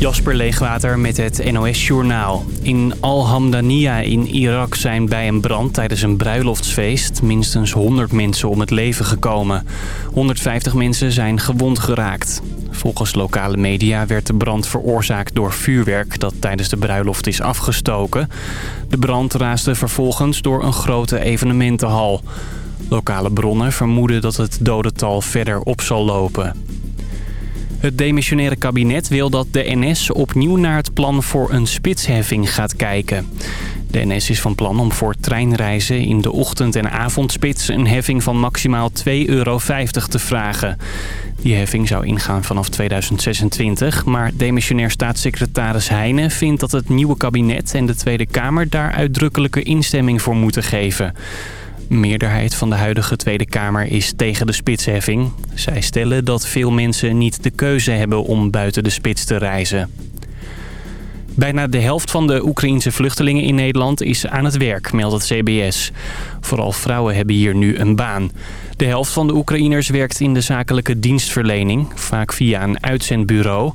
Jasper Leegwater met het NOS Journaal. In Al-Hamdaniya in Irak zijn bij een brand tijdens een bruiloftsfeest... minstens 100 mensen om het leven gekomen. 150 mensen zijn gewond geraakt. Volgens lokale media werd de brand veroorzaakt door vuurwerk... dat tijdens de bruiloft is afgestoken. De brand raasde vervolgens door een grote evenementenhal. Lokale bronnen vermoeden dat het dodental verder op zal lopen. Het demissionaire kabinet wil dat de NS opnieuw naar het plan voor een spitsheffing gaat kijken. De NS is van plan om voor treinreizen in de ochtend- en avondspits een heffing van maximaal 2,50 euro te vragen. Die heffing zou ingaan vanaf 2026, maar demissionair staatssecretaris Heijnen vindt dat het nieuwe kabinet en de Tweede Kamer daar uitdrukkelijke instemming voor moeten geven meerderheid van de huidige Tweede Kamer is tegen de spitsheffing. Zij stellen dat veel mensen niet de keuze hebben om buiten de spits te reizen. Bijna de helft van de Oekraïense vluchtelingen in Nederland is aan het werk, meldt het CBS. Vooral vrouwen hebben hier nu een baan. De helft van de Oekraïners werkt in de zakelijke dienstverlening, vaak via een uitzendbureau.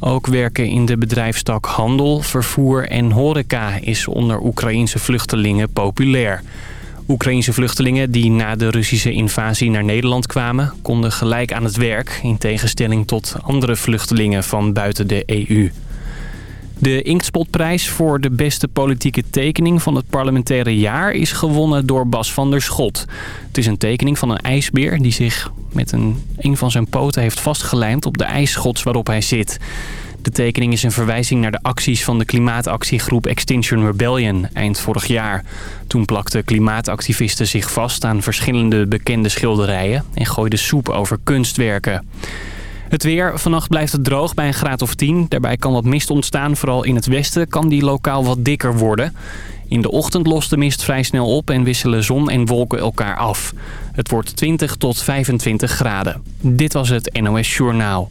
Ook werken in de bedrijfstak handel, vervoer en horeca is onder Oekraïense vluchtelingen populair. Oekraïense vluchtelingen die na de Russische invasie naar Nederland kwamen... konden gelijk aan het werk, in tegenstelling tot andere vluchtelingen van buiten de EU. De Inktspotprijs voor de beste politieke tekening van het parlementaire jaar... is gewonnen door Bas van der Schot. Het is een tekening van een ijsbeer die zich met een, een van zijn poten heeft vastgelijmd... op de ijsschots waarop hij zit... De tekening is een verwijzing naar de acties van de klimaatactiegroep Extinction Rebellion eind vorig jaar. Toen plakten klimaatactivisten zich vast aan verschillende bekende schilderijen en gooiden soep over kunstwerken. Het weer. Vannacht blijft het droog bij een graad of 10. Daarbij kan wat mist ontstaan. Vooral in het westen kan die lokaal wat dikker worden. In de ochtend lost de mist vrij snel op en wisselen zon en wolken elkaar af. Het wordt 20 tot 25 graden. Dit was het NOS Journaal.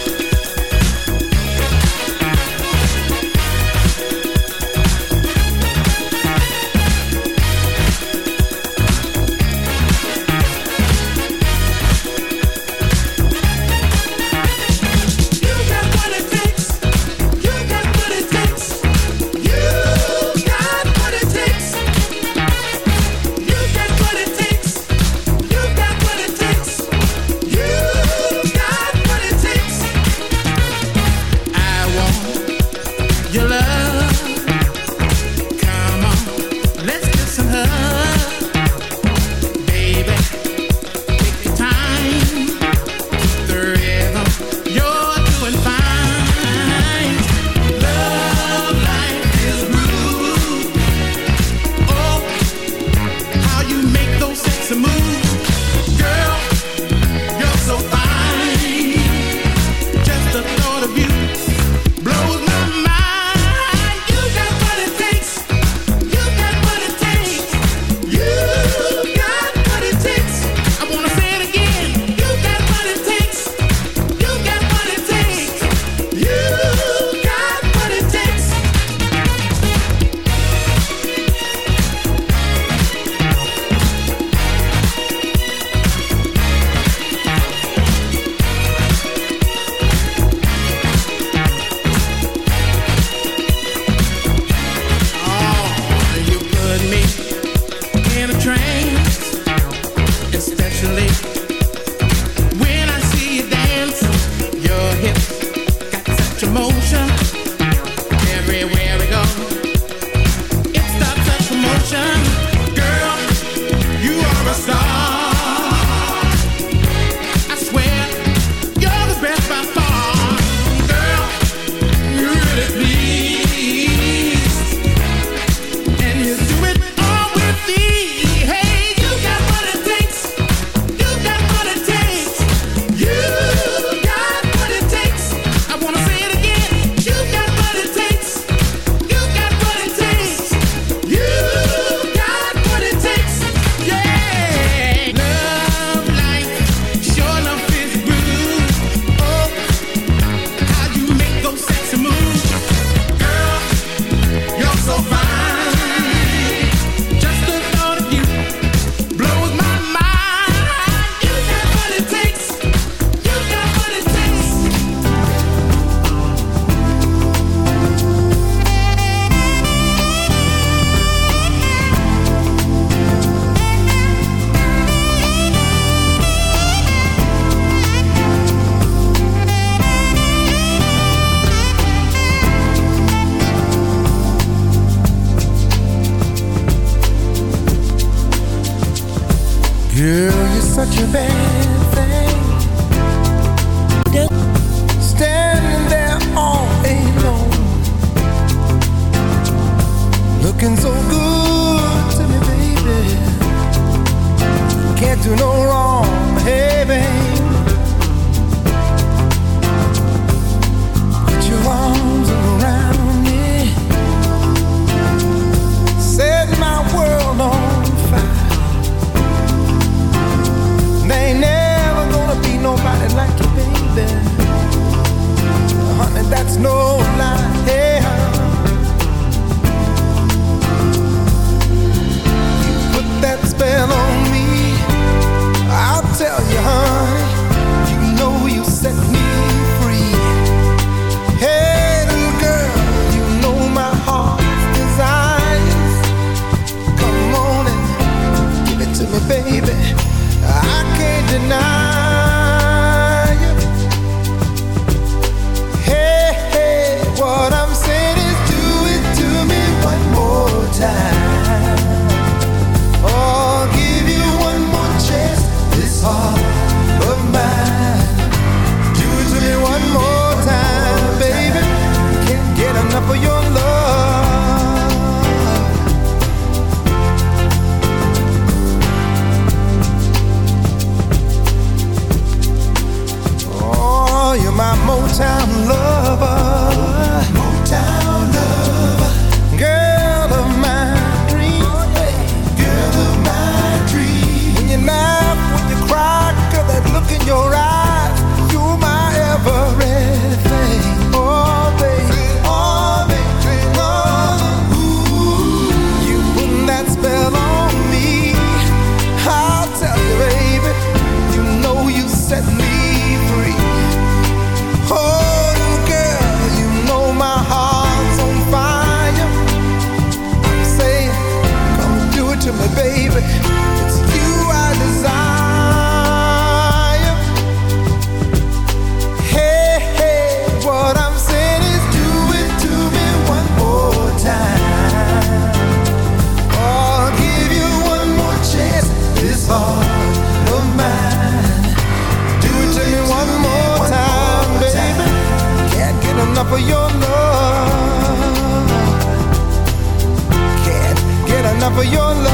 for your love.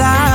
desire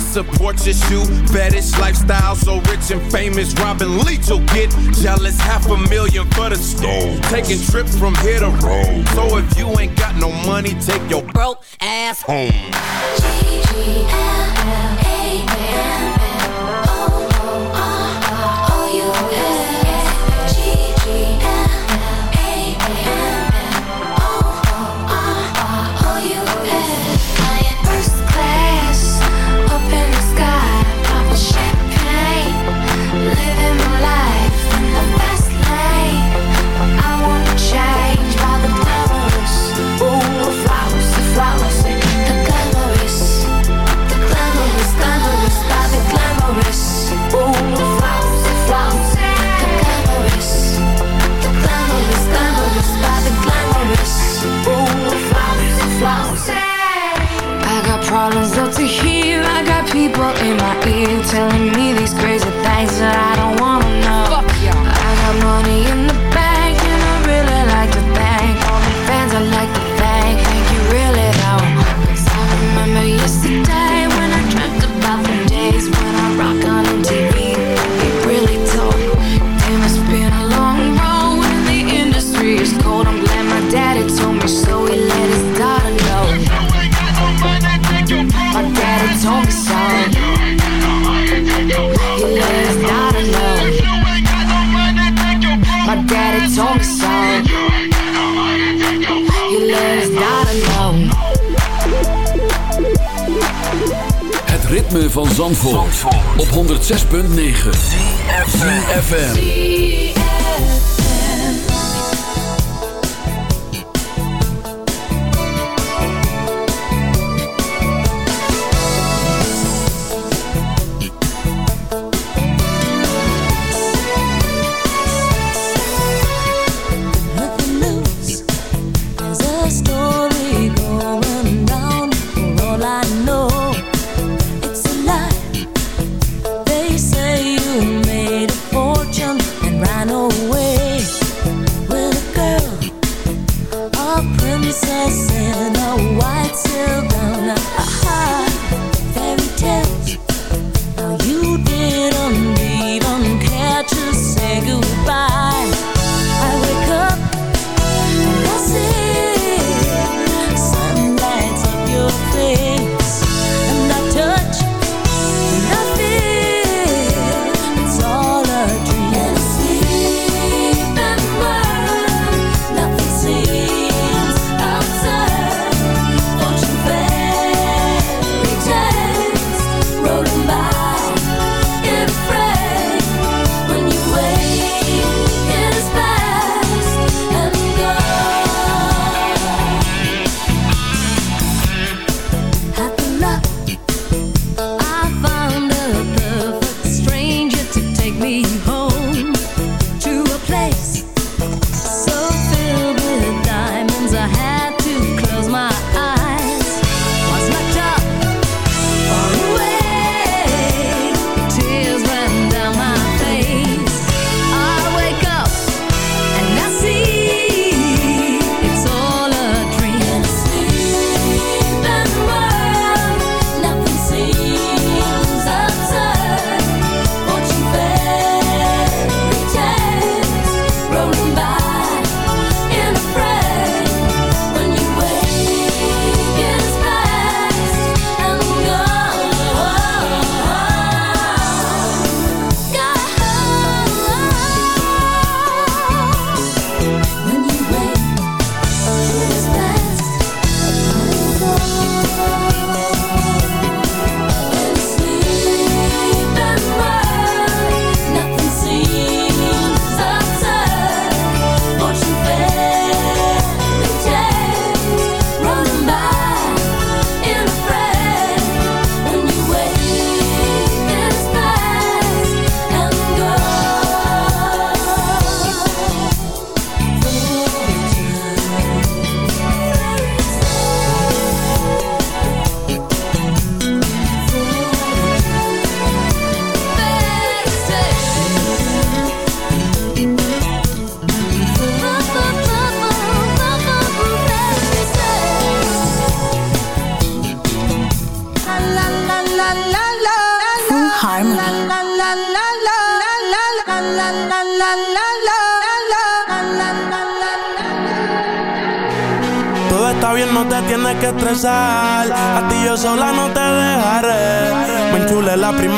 support your shoe fetish lifestyle. So rich and famous, Robin Leach will get jealous. Half a million for the stove. Taking trips from here to Rome. So if you ain't got no money, take your broke ass home.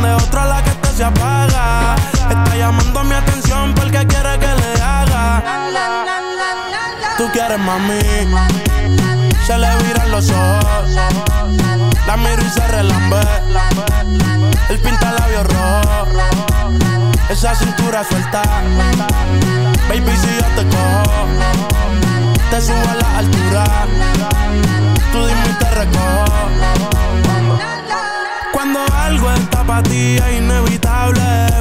Prende otra la que te se apaga. Está llamando mi atención porque quiere que le haga. Tú quieres mami. Se le viran los ojos. La miro y se relambe. El pinta labios rojo. Esa cintura suelta. Baby, si yo te cojo, te subo a la altura. Tú dime y te recojo algo, esta apatía inevitable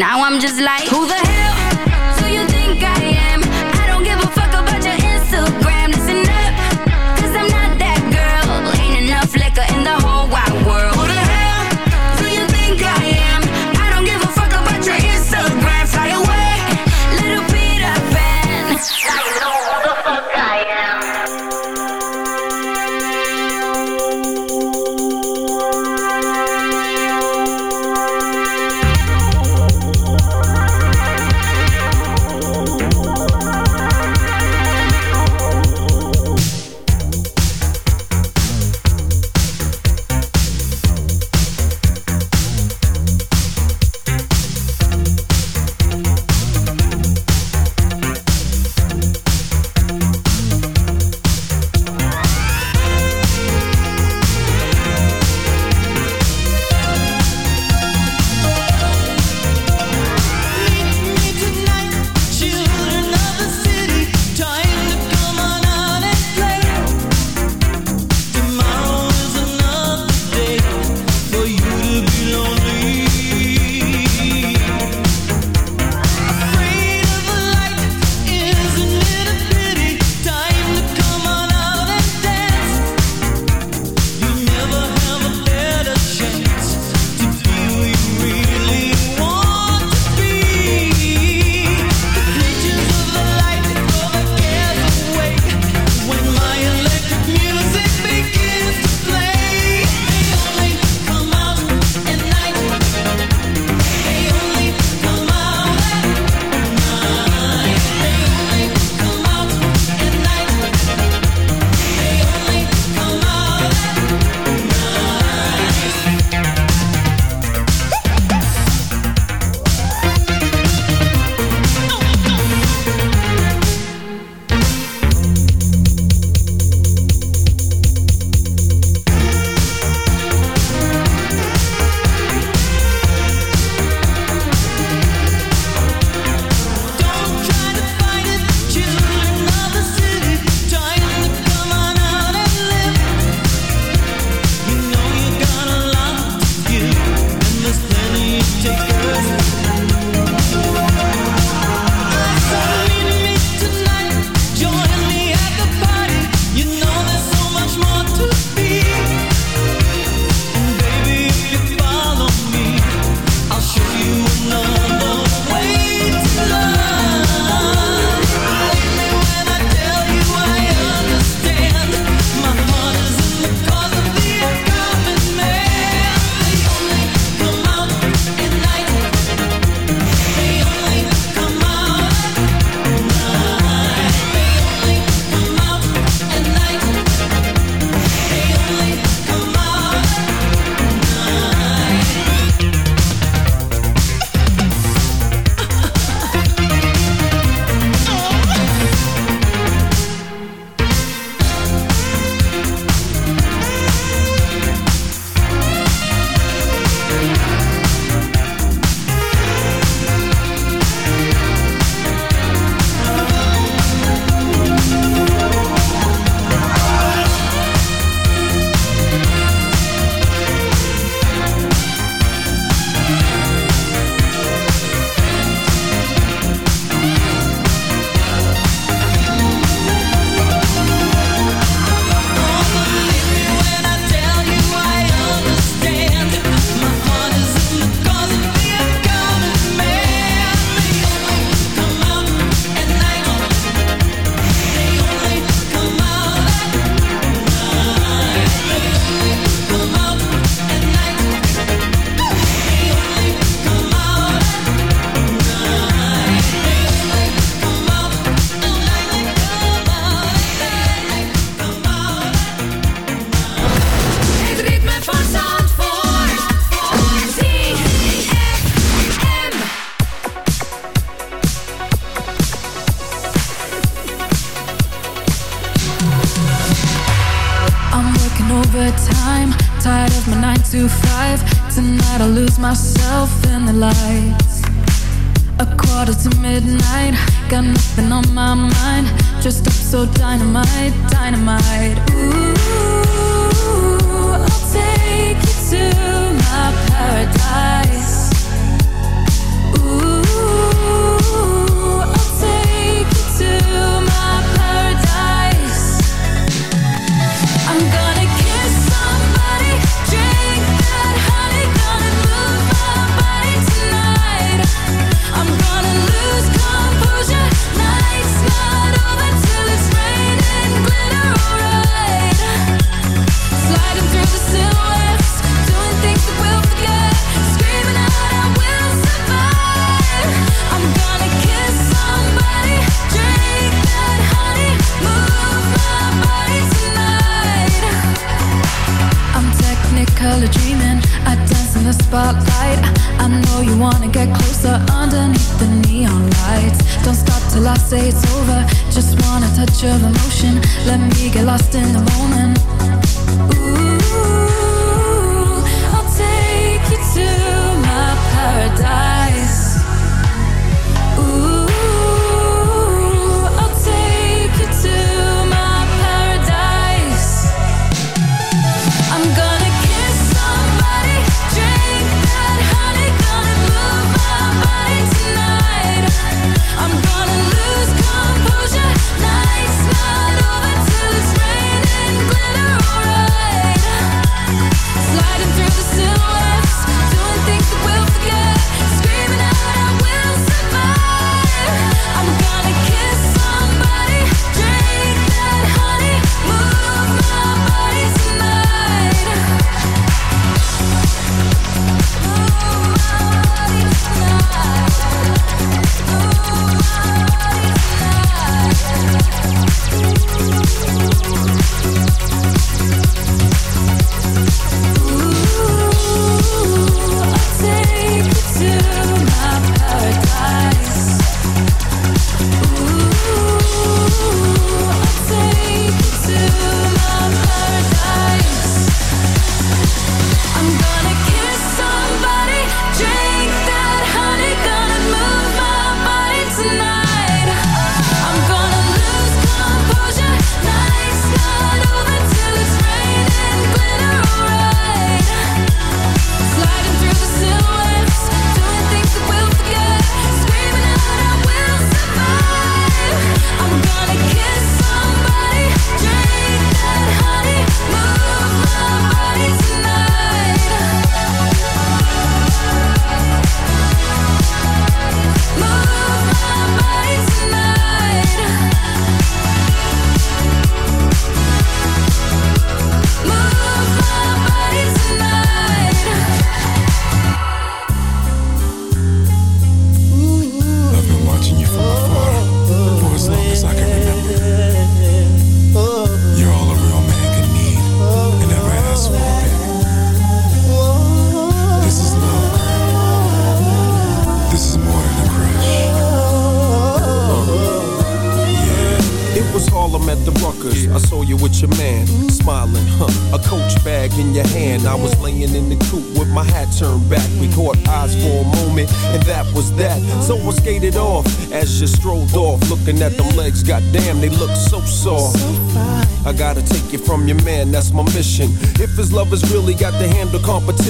Now I'm just like,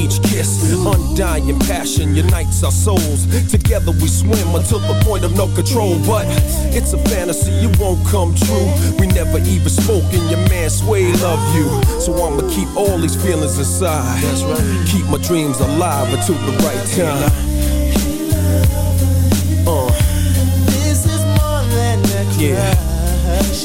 each kiss. Undying passion unites our souls. Together we swim until the point of no control. But it's a fantasy, it won't come true. We never even spoke, and your man Sway love you. So I'ma keep all these feelings inside. That's right. Keep my dreams alive until the right time. Uh. This is more than a Yeah. crush,